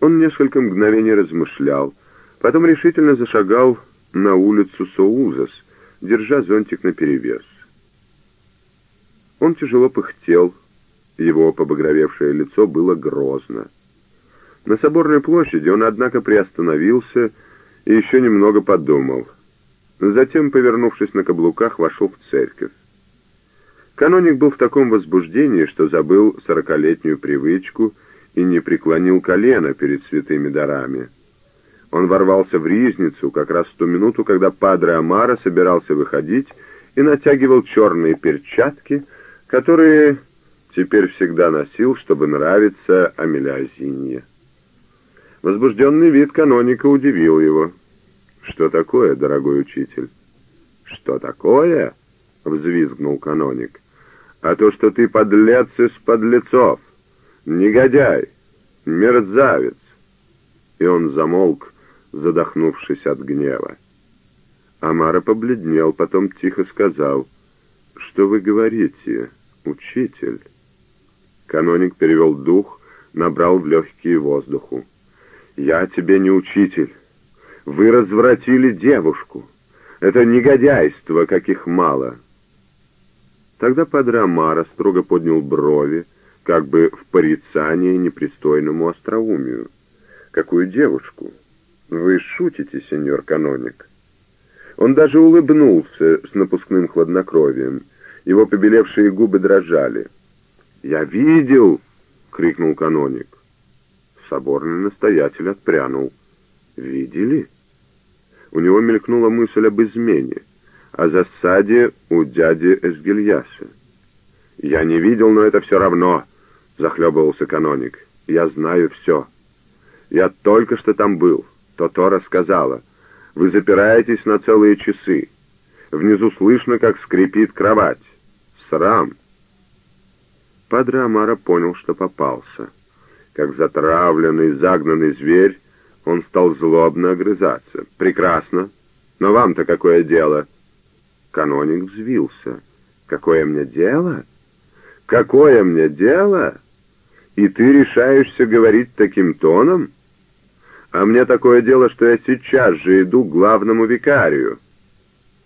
Он несколько мгновений размышлял, потом решительно зашагал на улицу Соузас, держа зонтик наперевес. Он тяжело пыхтел, его побагровевшее лицо было грозно. На Соборной площади он, однако, приостановился и еще немного подумал. Затем, повернувшись на каблуках, вошел в церковь. Каноник был в таком возбуждении, что забыл сорокалетнюю привычку и не преклонил колено перед святыми дарами. Он ворвался в ризницу как раз в ту минуту, когда Падре Амара собирался выходить и натягивал черные перчатки, которые теперь всегда носил, чтобы нравиться Амелиазинье. Возбужденный вид каноника удивил его. «Что такое, дорогой учитель?» «Что такое?» — взвизгнул каноник. «А то, что ты подлец из подлецов, негодяй, мерзавец!» И он замолк, задохнувшись от гнева. Амара побледнел, потом тихо сказал, «Что вы говорите, учитель?» Каноник перевел дух, набрал в легкие воздуху. «Я тебе не учитель. Вы развратили девушку. Это негодяйство, каких мало». Тогда Падре Амара строго поднял брови, как бы в порицании непристойному остроумию. «Какую девушку? Вы шутите, сеньор каноник?» Он даже улыбнулся с напускным хладнокровием. Его побелевшие губы дрожали. «Я видел!» — крикнул каноник. Соборный настоятель отпрянул. «Видели?» У него мелькнула мысль об измене, о засаде у дяди Эсгильяса. «Я не видел, но это все равно», — захлебывался каноник. «Я знаю все. Я только что там был. То-то рассказала. Вы запираетесь на целые часы. Внизу слышно, как скрипит кровать. Срам!» Падре Амара понял, что попался. Как затравленный, загнанный зверь, он стал злобно огрызаться. «Прекрасно! Но вам-то какое дело?» Каноник взвился. «Какое мне дело? Какое мне дело? И ты решаешься говорить таким тоном? А мне такое дело, что я сейчас же иду к главному викарию».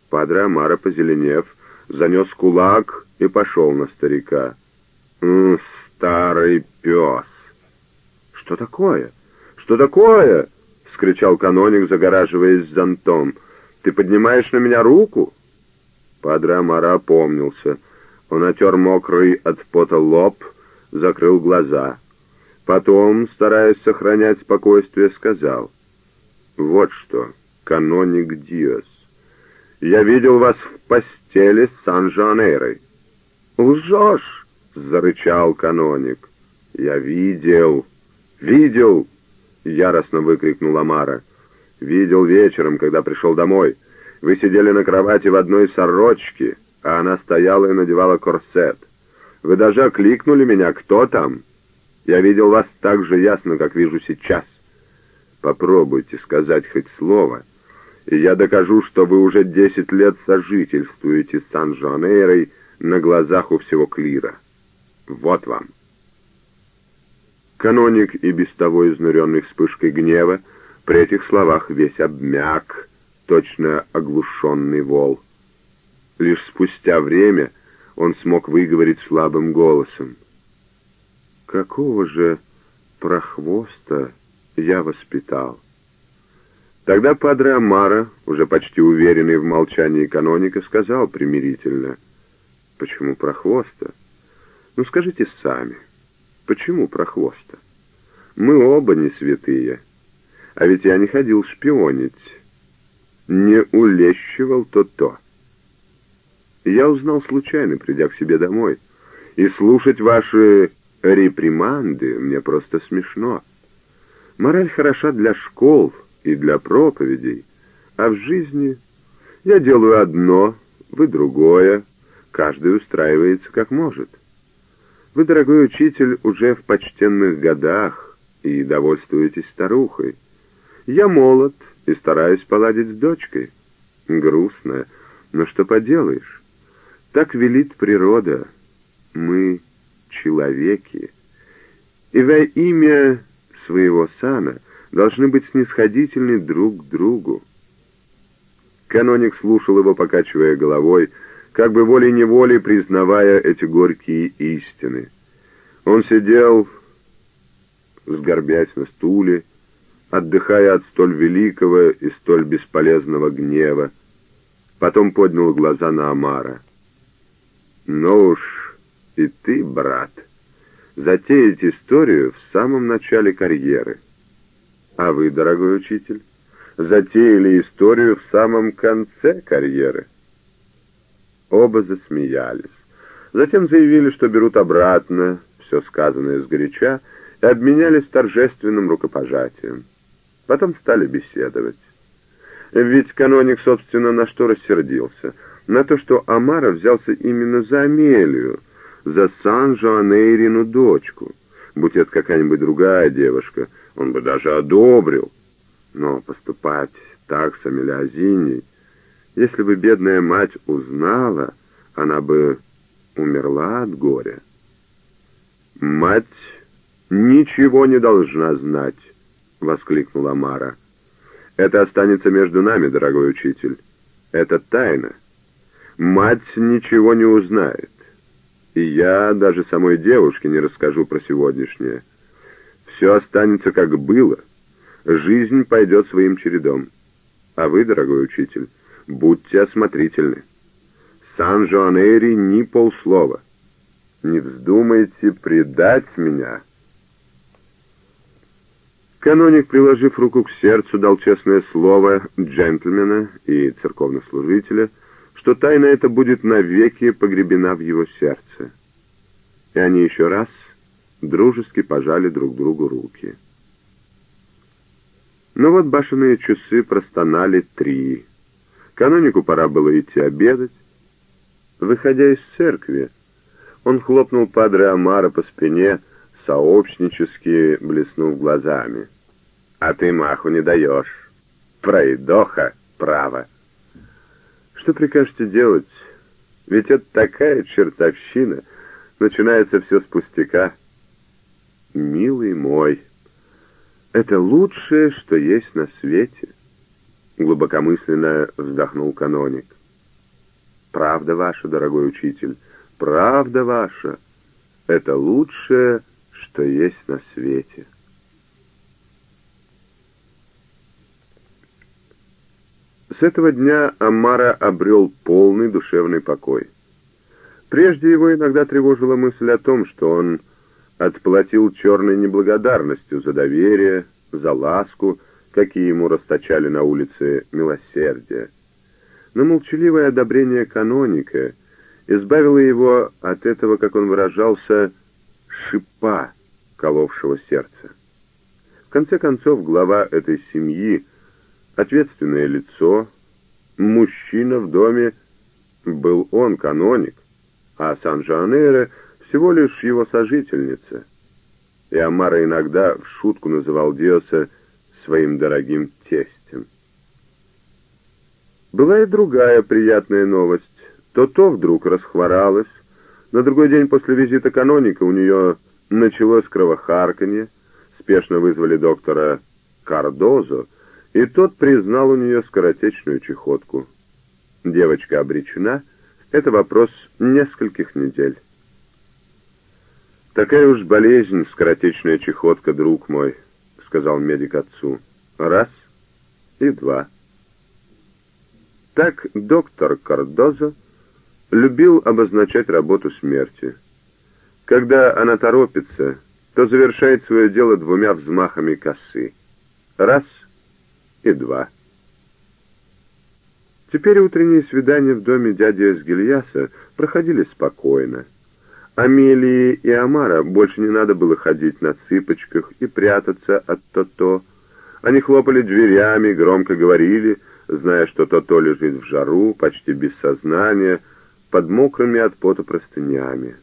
Падре Амара, позеленев, занес кулак и пошел на старика. «М, старый пес!» «Что такое? Что такое?» — вскричал каноник, загораживаясь зонтом. «Ты поднимаешь на меня руку?» Падре Амара опомнился. Он отер мокрый от пота лоб, закрыл глаза. Потом, стараясь сохранять спокойствие, сказал. «Вот что, каноник Диос, я видел вас в постели с Сан-Жанейрой». «Лжешь!» — зарычал каноник. «Я видел, видел!» — яростно выкрикнул Амара. «Видел вечером, когда пришел домой. Вы сидели на кровати в одной сорочке, а она стояла и надевала корсет. Вы даже окликнули меня, кто там? Я видел вас так же ясно, как вижу сейчас. Попробуйте сказать хоть слово, и я докажу, что вы уже десять лет сожительствуете с Сан-Жуанейрой на глазах у всего клира». Вот вам. Каноник, и без того изнуренный вспышкой гнева, при этих словах весь обмяк, точно оглушенный вол. Лишь спустя время он смог выговорить слабым голосом. «Какого же прохвоста я воспитал?» Тогда Падре Амара, уже почти уверенный в молчании каноника, сказал примирительно, «Почему прохвоста?» Ну скажите сами, почему прохвоста? Мы оба не святые, а ведь я не ходил шпионить, не улещивал то-то. Я узнал случайно, придя к себе домой, и слушать ваши реприманды мне просто смешно. Мораль хороша для школ и для проповедей, а в жизни я делаю одно, вы другое, каждый устраивается как может. Вы, дорогой учитель, уже в почтенных годах и довольствуетесь старухой. Я молод и стараюсь поладить с дочкой. Грустно, но что поделаешь? Так велит природа. Мы человеки. И во имя своего сана должны быть снисходительны друг к другу. Каноник слушал его, покачивая головой, как бы волей-неволей признавая эти горькие истины. Он сидел, сгорбясь на стуле, отдыхая от столь великого и столь бесполезного гнева, потом поднял глаза на Амара. «Ну уж и ты, брат, затеять историю в самом начале карьеры. А вы, дорогой учитель, затеяли историю в самом конце карьеры». Оба засмеялись. Затем заявили, что берут обратно все сказанное сгоряча и обменялись торжественным рукопожатием. Потом стали беседовать. Ведь каноник, собственно, на что рассердился? На то, что Амара взялся именно за Амелию, за Сан-Жоанейрину дочку. Будь это какая-нибудь другая девушка, он бы даже одобрил. Но поступать так с Амелиазиней, если бы бедная мать узнала, она бы умерла от горя. Мать ничего не должна знать, воскликнула Мара. Это останется между нами, дорогой учитель. Это тайна. Мать ничего не узнает. И я даже самой девушке не расскажу про сегодняшнее. Все останется как было. Жизнь пойдет своим чередом. А вы, дорогой учитель, будьте осмотрительны. Сан-Жоанери ни полслова. Не вздумайте предать меня». Каноник, приложив руку к сердцу, дал честное слово джентльмена и церковнослужителя, что тайна эта будет навеки погребена в его сердце. И они еще раз дружески пожали друг другу руки. Но вот башенные часы простонали три. Канонику пора было идти обедать. Выходя из церкви, он хлопнул падре Амара по спине, сообщнически блеснув глазами. «А ты маху не даешь. Пройдоха, право». «Что прикажете делать? Ведь это такая чертовщина. Начинается все с пустяка». «Милый мой, это лучшее, что есть на свете», — глубокомысленно вздохнул каноник. «Правда ваша, дорогой учитель, правда ваша. Это лучшее, что есть на свете. С этого дня Амара обрел полный душевный покой. Прежде его иногда тревожила мысль о том, что он отплатил черной неблагодарностью за доверие, за ласку, какие ему расточали на улице милосердия. Но молчаливое одобрение каноника избавило его от этого, как он выражался, шипа, коловшего сердце. В конце концов, глава этой семьи, ответственное лицо, мужчина в доме, был он, каноник, а Сан-Жанейро всего лишь его сожительница. И Амара иногда в шутку называл Диоса своим дорогим тестем. Была и другая приятная новость. То-то вдруг расхворалась, на другой день после визита каноника у нее началось кровохарканье, спешно вызвали доктора Кардозо, и тот признал у нее скоротечную чехотку. Девочка обречена, это вопрос нескольких недель. «Такая уж болезнь, скоротечная чехотка, друг мой», — сказал медик отцу. «Раз и два». Так доктор Кардозо любил обозначать работу смерти. Когда она торопится, то завершает свое дело двумя взмахами косы. Раз и два. Теперь утренние свидания в доме дяди Эсгильяса проходили спокойно. Амелии и Амара больше не надо было ходить на цыпочках и прятаться от То-То. Они хлопали дверями, громко говорили, зная, что То-То лежит в жару, почти без сознания, под мокрыми от пота простынями.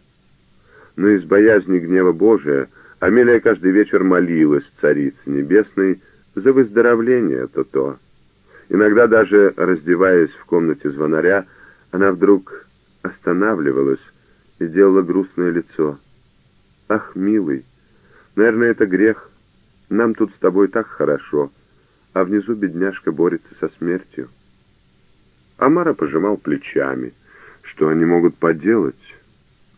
Но из боязни гнева Божия Амелия каждый вечер молилась Царице Небесной за выздоровление То-То. Иногда даже, раздеваясь в комнате звонаря, она вдруг останавливалась и делала грустное лицо. «Ах, милый, наверное, это грех. Нам тут с тобой так хорошо, а внизу бедняжка борется со смертью». Амара пожимал плечами. Что они могут поделать,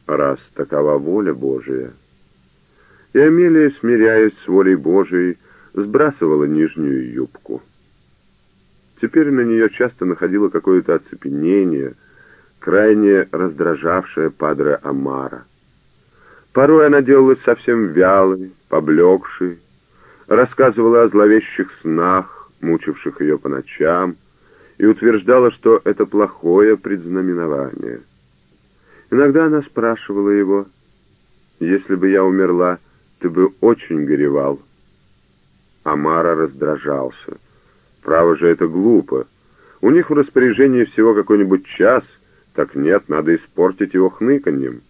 раз такова воля Божия? И Амелия, смиряясь с волей Божией, сбрасывала нижнюю юбку. Теперь на нее часто находило какое-то оцепенение, крайне раздражавшее падре Амара. Порой она делалась совсем вялой, поблекшей, рассказывала о зловещих снах, мучивших ее по ночам, и утверждала, что это плохое предзнаменование. Иногда она спрашивала его, «Если бы я умерла, ты бы очень горевал». Амара раздражался. «Право же, это глупо. У них в распоряжении всего какой-нибудь час, так нет, надо испортить его хныканьем».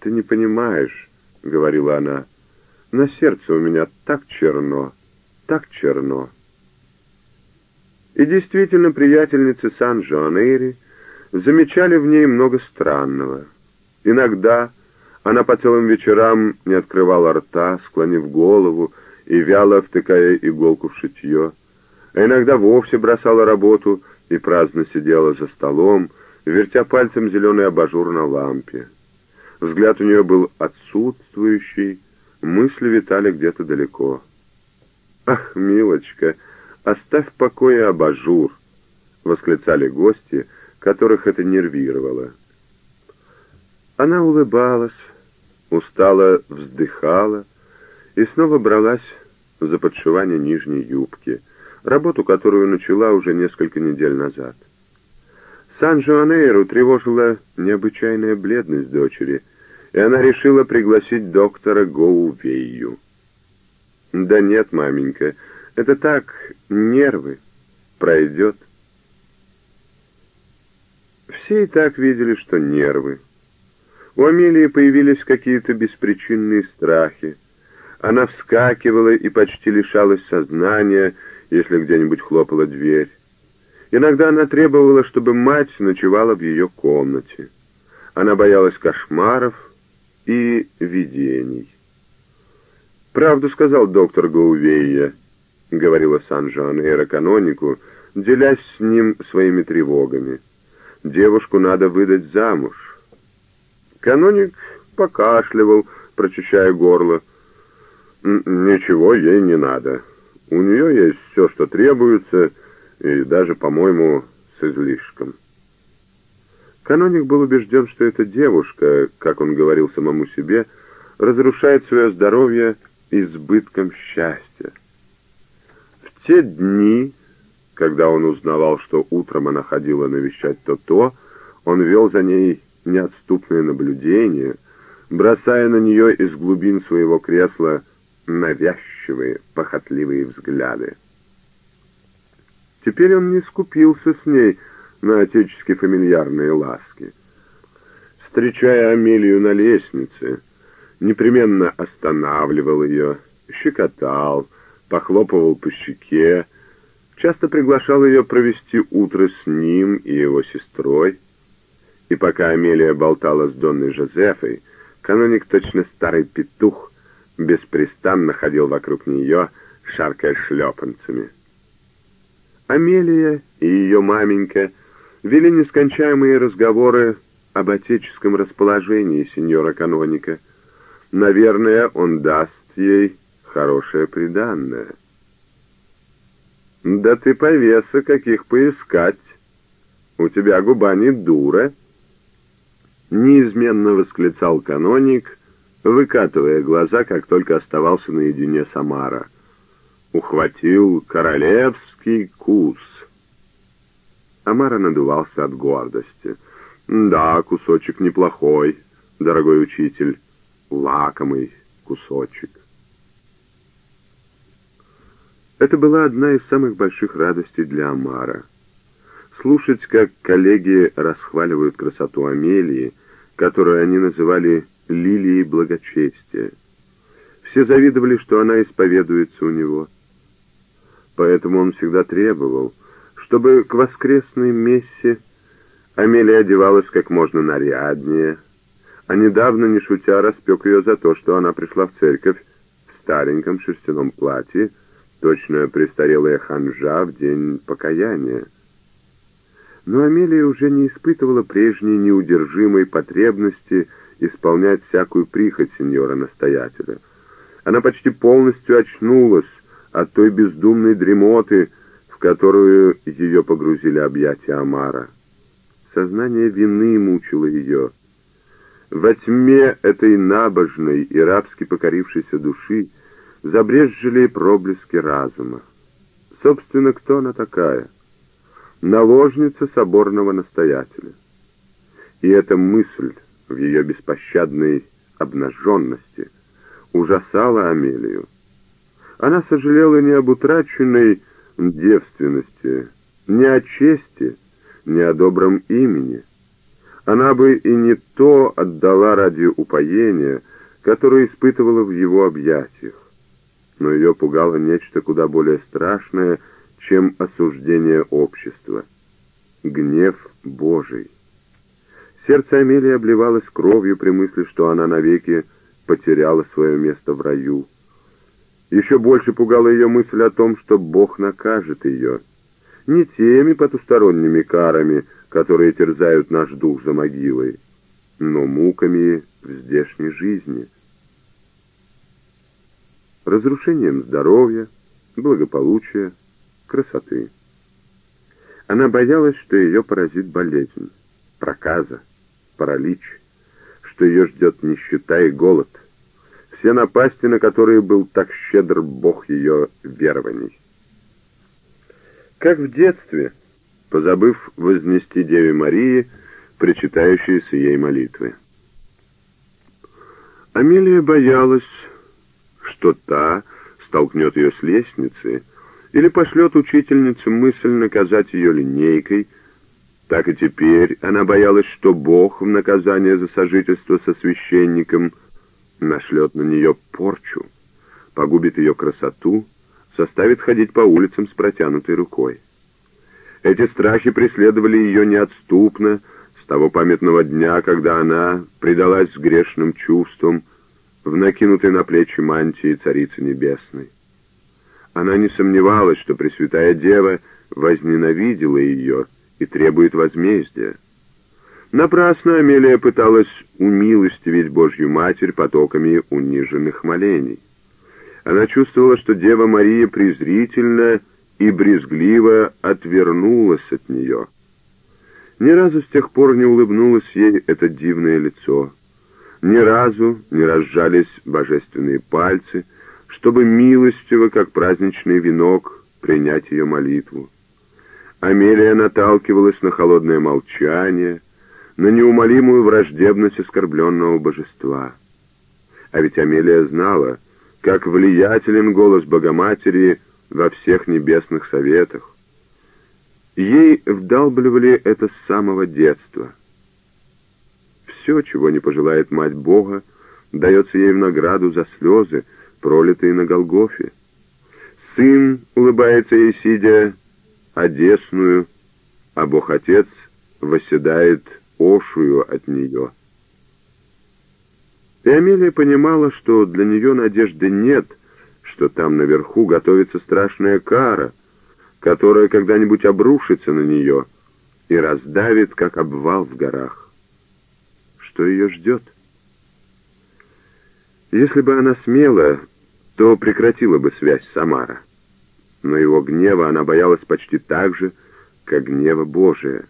«Ты не понимаешь», — говорила она, — «на сердце у меня так черно, так черно». И действительно, приятельницы Сан-Жуанейри замечали в ней много странного. Иногда она по целым вечерам не открывала рта, склонив голову и вяло втыкая иголку в шитье, а иногда вовсе бросала работу и праздно сидела за столом, вертя пальцем зеленый абажур на лампе. Взгляд у нее был отсутствующий, мысли витали где-то далеко. «Ах, милочка!» «Оставь в покое абажур!» — восклицали гости, которых это нервировало. Она улыбалась, устало вздыхала и снова бралась за подшивание нижней юбки, работу, которую начала уже несколько недель назад. Сан-Жуанейру тревожила необычайная бледность дочери, и она решила пригласить доктора Гоувею. «Да нет, маменька, это так, нервы. Пройдет. Все и так видели, что нервы. У Амелии появились какие-то беспричинные страхи. Она вскакивала и почти лишалась сознания, если где-нибудь хлопала дверь. Иногда она требовала, чтобы мать ночевала в ее комнате. Она боялась кошмаров и видений. «Правду сказал доктор Гаувейя», — говорила Сан-Жан иероканонику, делясь с ним своими тревогами. «Девушку надо выдать замуж». Каноник покашливал, прочищая горло. «Ничего ей не надо. У нее есть все, что требуется, и даже, по-моему, с излишком». Каноник был убежден, что эта девушка, как он говорил самому себе, разрушает свое здоровье избытком счастья те дни, когда он узнавал, что утром она ходила навещать то-то, он вел за ней неотступное наблюдение, бросая на нее из глубин своего кресла навязчивые, похотливые взгляды. Теперь он не скупился с ней на отечески фамильярные ласки. Встречая Амелию на лестнице, непременно останавливал ее, щекотал, похлопывал по щеке, часто приглашал ее провести утро с ним и его сестрой. И пока Амелия болтала с Донной Жозефой, каноник, точно старый петух, беспрестанно ходил вокруг нее, шаркая шлепанцами. Амелия и ее маменька вели нескончаемые разговоры об отеческом расположении сеньора каноника. Наверное, он даст ей хорошее приданное. Да ты повеса каких поискать. У тебя губа не дура. Неизменно восклицал каноник, выкатывая глаза, как только оставался наедине с Амара. Ухватил королевский кус. Амара надувался от гордости. «Да, кусочек неплохой, дорогой учитель, лакомый кусочек». Это была одна из самых больших радостей для Амара. Слушать, как коллеги расхваливают красоту Амелии, которую они называли «лилией благочестия». Все завидовали, что она исповедуется у него. Поэтому он всегда требовал, чтобы к воскресной мессе Амелия одевалась как можно наряднее, а недавно, не шутя, распек ее за то, что она пришла в церковь в стареньком шерстяном платье, точно престарелая ханжа в день покаяния. Но Амелия уже не испытывала прежней неудержимой потребности исполнять всякую прихоть сеньора-настоятеля. Она почти полностью очнулась от той бездумной дремоты, в которую ее погрузили объятия Амара. Сознание вины мучило ее. Во тьме этой набожной и рабски покорившейся души забрезжили проблески разума. Собственно, кто она такая? Наложница соборного настоятеля. И эта мысль в ее беспощадной обнаженности ужасала Амелию. Она сожалела не об утраченной девственности, не о чести, не о добром имени. Она бы и не то отдала ради упоения, которое испытывала в его объятиях. Но ее пугало нечто куда более страшное, чем осуждение общества. Гнев Божий. Сердце Амелии обливалось кровью при мысли, что она навеки потеряла свое место в раю. Еще больше пугала ее мысль о том, что Бог накажет ее — не теми потусторонними карами, которые терзают наш дух за могилой, но муками в здешней жизни. Разрушением здоровья, благополучия, красоты. Она боялась, что ее поразит болезнь, проказа, паралич, что ее ждет нищета и голод, все напасти, на которые был так щедр Бог ее верований. Как в детстве, позабыв вознести Деве Марии причитающиеся ей молитвы. Амелия боялась, что та столкнет ее с лестницы или пошлет учительнице мысль наказать ее линейкой. Так и теперь она боялась, что Бог в наказание за сожительство со священником нашлет на нее порчу, погубит ее красоту заставит ходить по улицам с протянутой рукой. Эти страхи преследовали ее неотступно с того памятного дня, когда она предалась грешным чувствам в накинутой на плечи мантии Царицы Небесной. Она не сомневалась, что Пресвятая Дева возненавидела ее и требует возмездия. Напрасно Амелия пыталась умилостивить Божью Матерь потоками униженных молений. Она чувствовала, что Дева Мария презрительно и брезгливо отвернулась от нее. Ни разу с тех пор не улыбнулось ей это дивное лицо. Ни разу не разжались божественные пальцы, чтобы милостиво, как праздничный венок, принять ее молитву. Амелия наталкивалась на холодное молчание, на неумолимую враждебность оскорбленного божества. А ведь Амелия знала, как влиятелен голос Богоматери во всех небесных советах. Ей вдалбливали это с самого детства. Все, чего не пожелает мать Бога, дается ей в награду за слезы, пролитые на Голгофе. Сын улыбается ей, сидя одесную, а Бог-Отец восседает ошую от нее. И Амелия понимала, что для нее надежды нет, что там наверху готовится страшная кара, которая когда-нибудь обрушится на нее и раздавит, как обвал в горах. Что ее ждет? Если бы она смела, то прекратила бы связь с Амара. Но его гнева она боялась почти так же, как гнева Божия.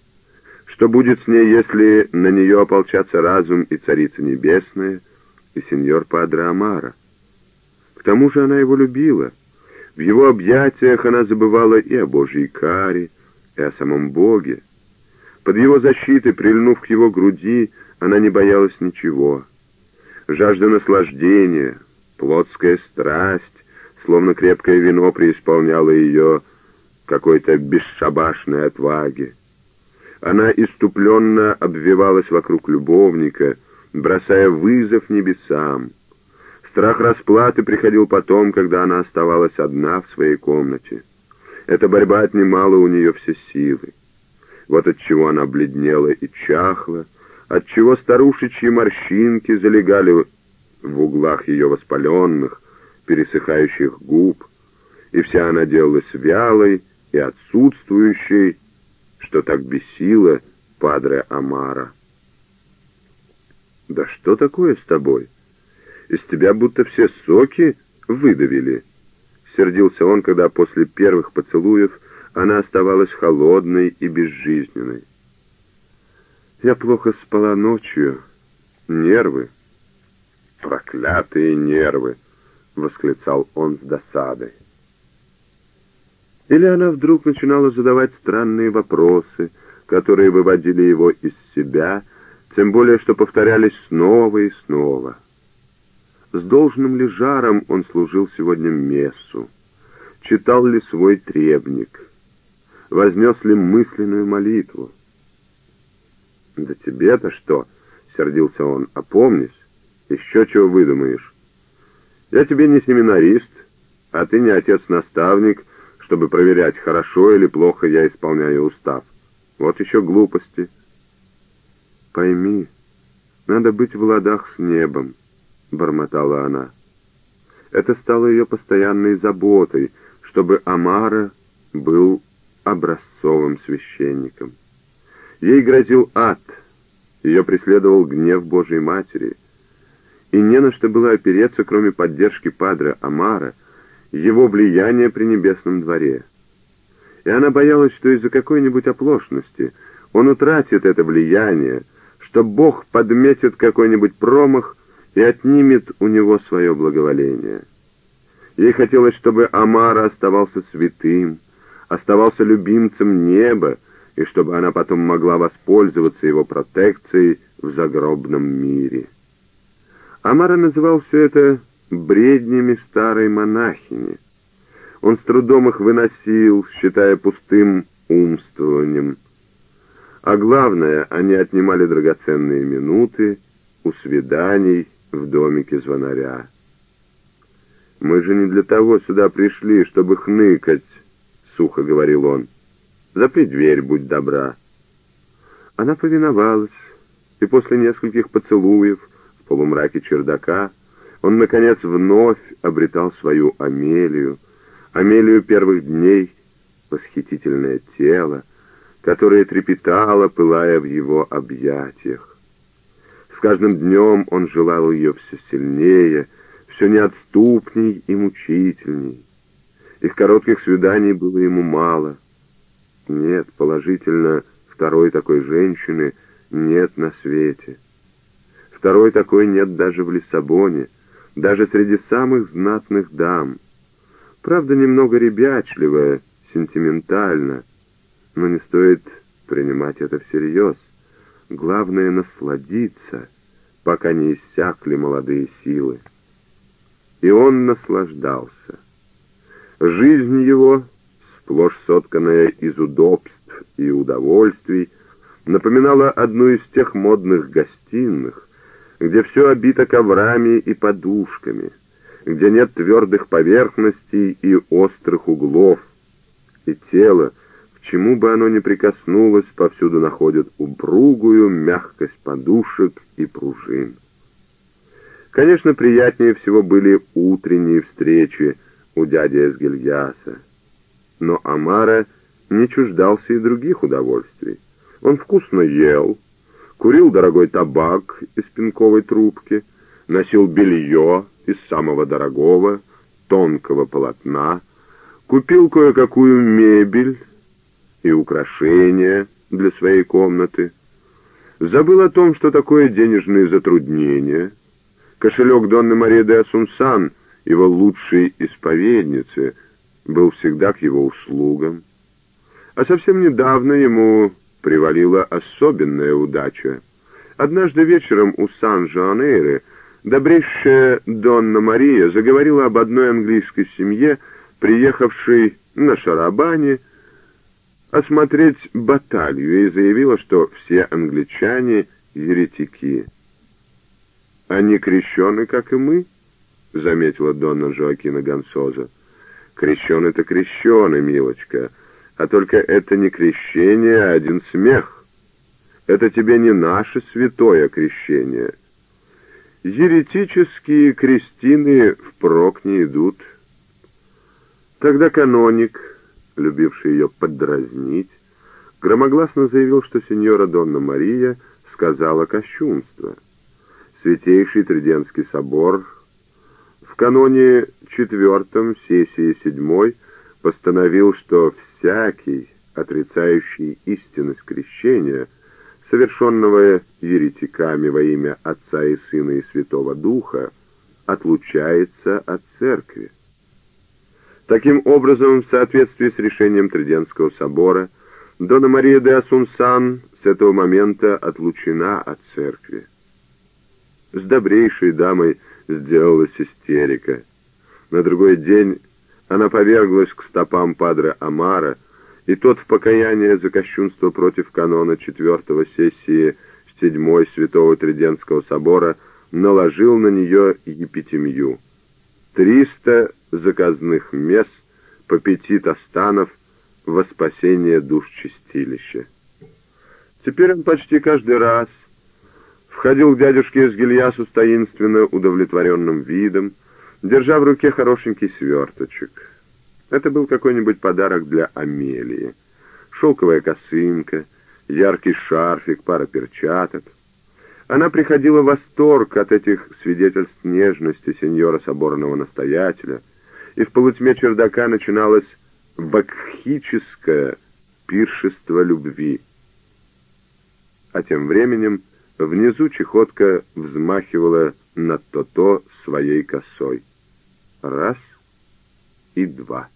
Что будет с ней, если на нее ополчатся разум и Царица Небесная — и сеньор Падре Амара. К тому же она его любила. В его объятиях она забывала и о Божьей каре, и о самом Боге. Под его защитой, прильнув к его груди, она не боялась ничего. Жажда наслаждения, плотская страсть, словно крепкое вино преисполняла ее какой-то бесшабашной отваги. Она иступленно обвивалась вокруг любовника — бросая вызов небесам. Страх расплаты приходил потом, когда она оставалась одна в своей комнате. Эта борьба отнимала у нее все силы. Вот от чего она бледнела и чахла, от чего старушечьи морщинки залегали в углах ее воспаленных, пересыхающих губ, и вся она делалась вялой и отсутствующей, что так бесило падре Амара. «Да что такое с тобой? Из тебя будто все соки выдавили», — сердился он, когда после первых поцелуев она оставалась холодной и безжизненной. «Я плохо спала ночью. Нервы». «Проклятые нервы!» — восклицал он с досадой. Или она вдруг начинала задавать странные вопросы, которые выводили его из себя, тем более что повторялись снова и снова. С должным ли жаром он служил сегодня мессу? Читал ли свой требник? Вознес ли мысленную молитву? «Да тебе-то что?» — сердился он. «Опомнись, еще чего выдумаешь. Я тебе не семинарист, а ты не отец-наставник, чтобы проверять, хорошо или плохо я исполняю устав. Вот еще глупости. Пойми, надо быть в ладах с небом, бормотала она. Это стало ее постоянной заботой, чтобы Амара был образцовым священником. Ей грозил ад, ее преследовал гнев Божьей Матери, и не на что было опереться, кроме поддержки Падре Амара, его влияния при небесном дворе. И она боялась, что из-за какой-нибудь оплошности он утратит это влияние, что Бог подметит какой-нибудь промах и отнимет у него свое благоволение. Ей хотелось, чтобы Амара оставался святым, оставался любимцем неба, и чтобы она потом могла воспользоваться его протекцией в загробном мире. Амара называл все это бреднями старой монахини. Он с трудом их выносил, считая пустым умствованием. А главное, они отнимали драгоценные минуты у свиданий в домике звонаря. «Мы же не для того сюда пришли, чтобы хныкать», — сухо говорил он. «Запри дверь, будь добра». Она повиновалась, и после нескольких поцелуев в полумраке чердака он, наконец, вновь обретал свою Амелию, Амелию первых дней, восхитительное тело, которое трепетало, пылая в его объятиях. С каждым днем он желал ее все сильнее, все неотступней и мучительней. Их коротких свиданий было ему мало. Нет, положительно, второй такой женщины нет на свете. Второй такой нет даже в Лиссабоне — даже среди самых знатных дам. Правда, немного ребячливая, сентиментально, но не стоит принимать это всерьез. Главное — насладиться, пока не иссякли молодые силы. И он наслаждался. Жизнь его, сплошь сотканная из удобств и удовольствий, напоминала одну из тех модных гостиных, где все обито коврами и подушками, где нет твердых поверхностей и острых углов, и тело, к чему бы оно ни прикоснулось, повсюду находит упругую мягкость подушек и пружин. Конечно, приятнее всего были утренние встречи у дяди Эсгельяса, но Амара не чуждался и других удовольствий. Он вкусно ел, курил дорогой табак из пинковой трубки, носил белье из самого дорогого, тонкого полотна, купил кое-какую мебель и украшения для своей комнаты, забыл о том, что такое денежные затруднения, кошелек Донны Марии де Асунсан, его лучшей исповедницы, был всегда к его услугам, а совсем недавно ему привалила особенная удача. Однажды вечером у Сан-Жуанейре добрейшая Донна Мария заговорила об одной английской семье, приехавшей на шарабане осмотреть баталью, и заявила, что все англичане — еретики. «Они крещены, как и мы», — заметила Донна Жоакина Гонсоза. «Крещены-то крещены, милочка», — а только это не крещение, а один смех. Это тебе не наше святое крещение. Еретические крестины впрок не идут. Тогда каноник, любивший ее подразнить, громогласно заявил, что сеньора Донна Мария сказала кощунство. Святейший Триденский собор в каноне четвертом сессии седьмой постановил, что всякий, отрицающий истинность крещения, совершенного еретиками во имя Отца и Сына и Святого Духа, отлучается от церкви. Таким образом, в соответствии с решением Триденского собора, Дона Мария де Асунсан с этого момента отлучена от церкви. С добрейшей дамой сделалась истерика. На другой день она поверглась к стопам падре Амара, и тот в покаяние за кощунство против канона четвертого сессии седьмой Святого Триденского собора наложил на нее епитемью. Триста заказных мест по пяти тостанов во спасение душ чистилища. Теперь он почти каждый раз входил к дядюшке из Гильясу с таинственно удовлетворенным видом, держа в руке хорошенький сверточек. Это был какой-нибудь подарок для Амелии. Шелковая косынка, яркий шарфик, пара перчаток. Она приходила в восторг от этих свидетельств нежности сеньора соборного настоятеля, и в полутьме чердака начиналось бакхическое пиршество любви. А тем временем внизу чехотка взмахивала над то-то своей косой. Раз и два.